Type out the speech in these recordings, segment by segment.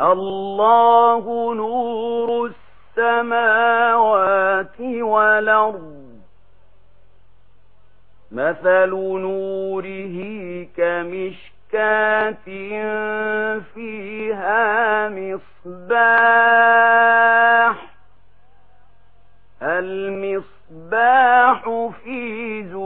الله نور السماوات والأرض مثل نوره كمشكات فيها مصباح المصباح في زجاج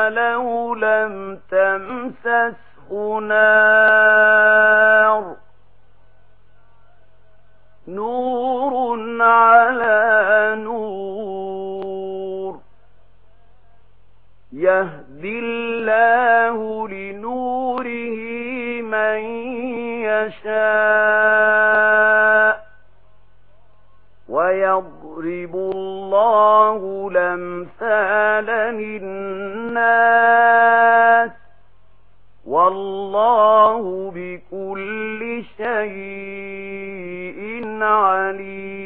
ولو لم تمسسه نار. نور الناس والله بكل شيء عليم.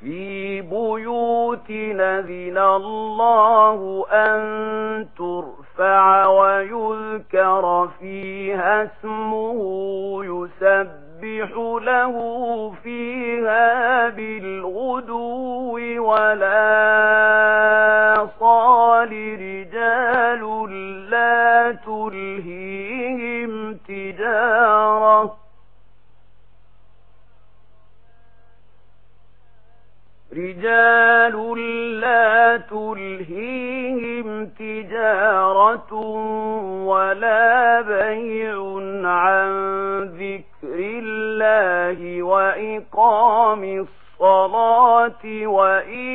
في بيوت نذن الله أن ترفع ويذكر فيها اسمه يسبب يسبح له فيها بالغدو ولا صال رجال لا تلهيهم تجارة. رجال لا تلهيهم تجارة ولا بيع عن ذكر اللَّهِ وَإِقَامِ الصَّلَاةِ وَإِيتَاءِ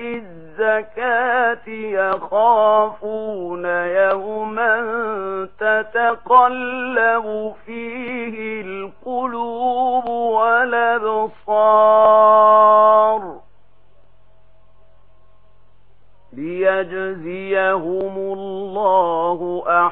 الزَّكَاةِ يَخَافُونَ يَوْمًا تَتَقَلَّبُ فِيهِ الْقُلُوبُ وَالْأَبْصَارُ لِيَجْزِيَهُمُ اللَّهُ أَحْسَنَ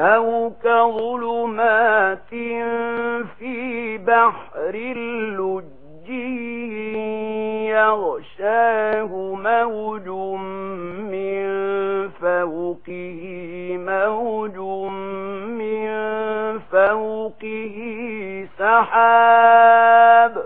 أو كظلمات في بحر اللجي يغشاه موج من فوقه موج من فوقه سحاب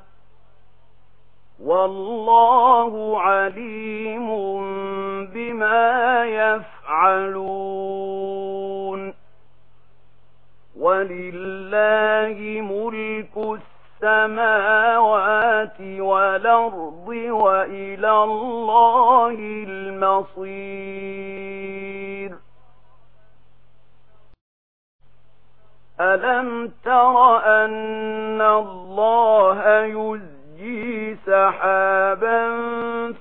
والله عليم بما يفعلون. ولله ملك السماوات والأرض وإلى الله المصير. ألم تر أن الله يزيد سَحَابًا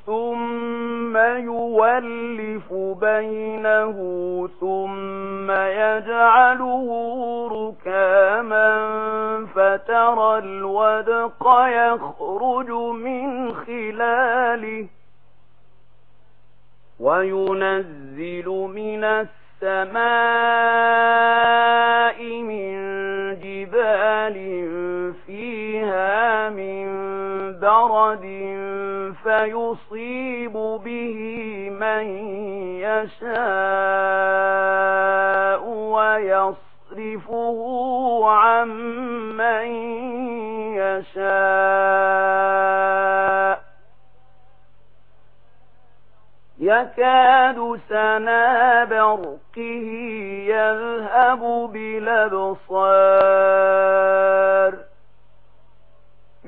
ثُمَّ يُؤَلِّفُ بَيْنَهُ ثُمَّ يَجْعَلُهُ رُكَامًا فَتَرَى الْوَدْقَ يَخْرُجُ مِنْ خِلَالِهِ وَيُنَزِّلُ مِنَ السَّمَاءِ مِنْ جِبَالٍ فِيهَا مرض فيصيب به من يشاء ويصرفه عن من يشاء. يكاد سنا برقه يذهب بلبصار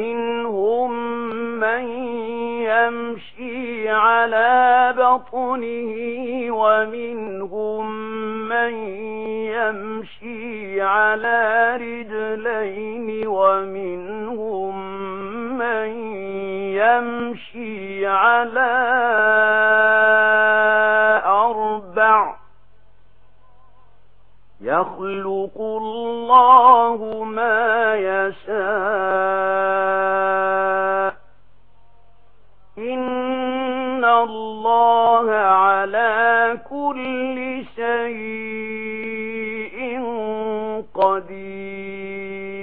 ومنهم من يمشي على بطنه ومنهم من يمشي على رجلين ومنهم من يمشي على يخلق الله ما يشاء. إن الله على كل شيء قدير.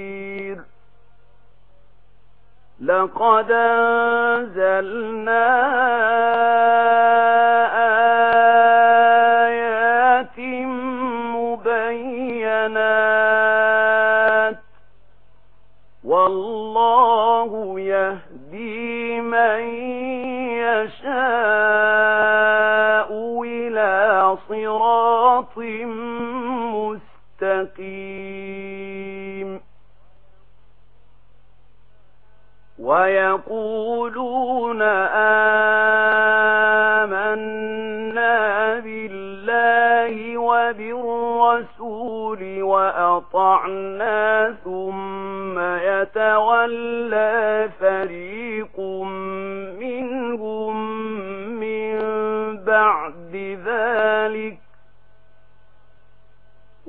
لقد أنزلنا صراط مستقيم. ويقولون آمنا بالله وبالرسول وأطعنا ثم يتولى فريق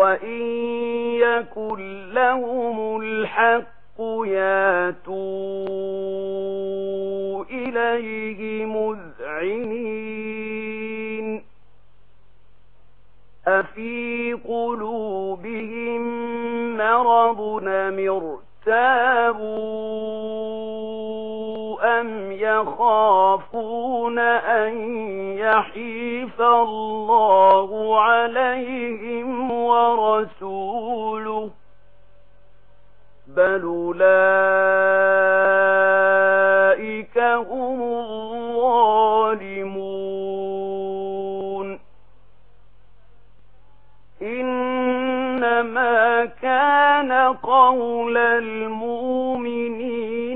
وَإِن يَكُن لَّهُمُ الْحَقُّ يَأْتُوا إِلَيْهِ مُذْعِنِينَ أَفِي قُلُوبِهِم مَّرَضٌ مرتابون يخافون أن يحيف الله عليهم ورسوله بل أولئك هم الظالمون إنما كان قول المؤمنين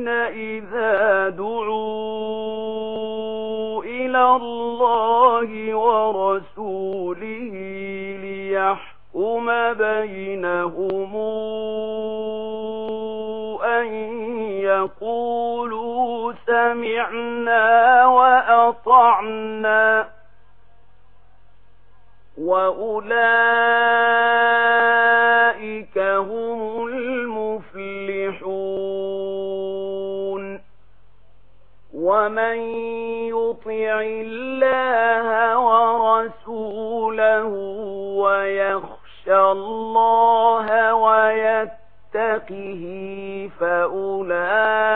إذا دعوا ورسوله ليحكم بينهم أن يقولوا سمعنا وأطعنا وأولئك هم المفلحون ومن يطع الله رَسُولَهُ ويخشى الله ويتقه فأولئك